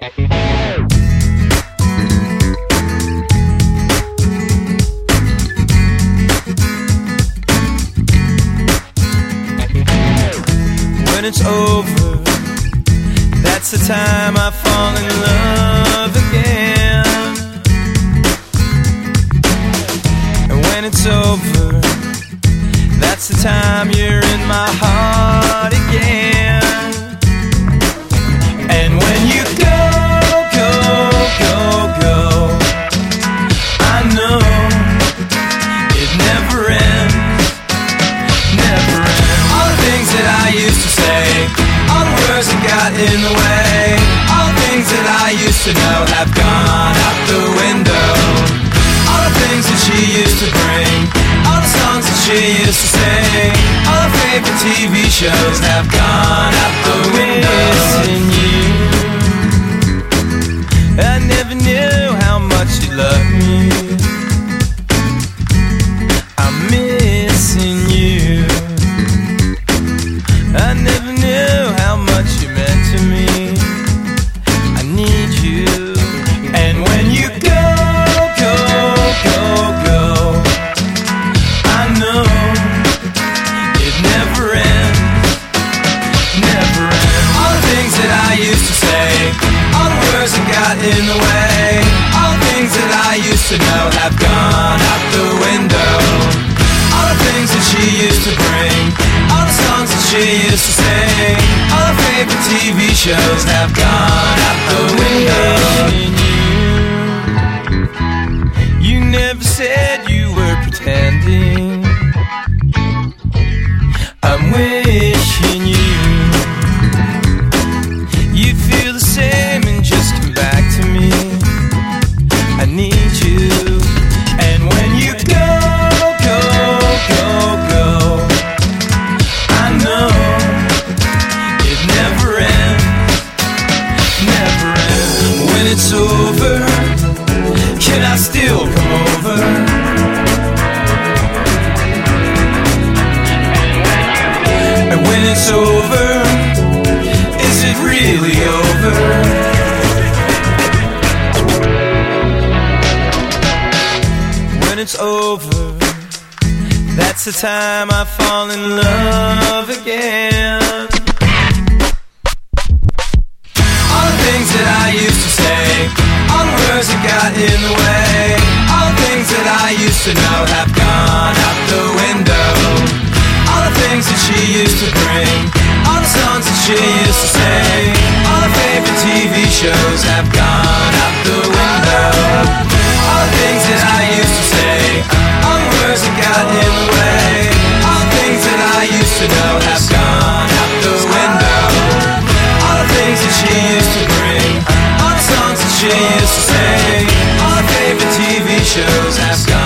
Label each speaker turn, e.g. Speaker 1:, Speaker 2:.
Speaker 1: When it's over, that's the time I fall in love again. And when it's over, that's the time you're in my heart again. In the way, all the things that I used to know have gone out the window. All the things that she used to bring, all the songs that she used to sing, all her favorite TV shows have gone out the window. The got in the way, all the things that I used to know have gone out the window. All the things that she used to bring, all the songs that she used to sing, all her favorite TV shows have gone out the window. You never said you were pretending. I'm wishing it's over, can I still come over? And when it's over, it's over, that's the time I fall in love again. All the things that I used to say, all the words that got in the way, all the things that I used to know have gone out the window. All the things that she used to bring, all the songs that she used to sing, all her favorite TV shows have gone the Cause I've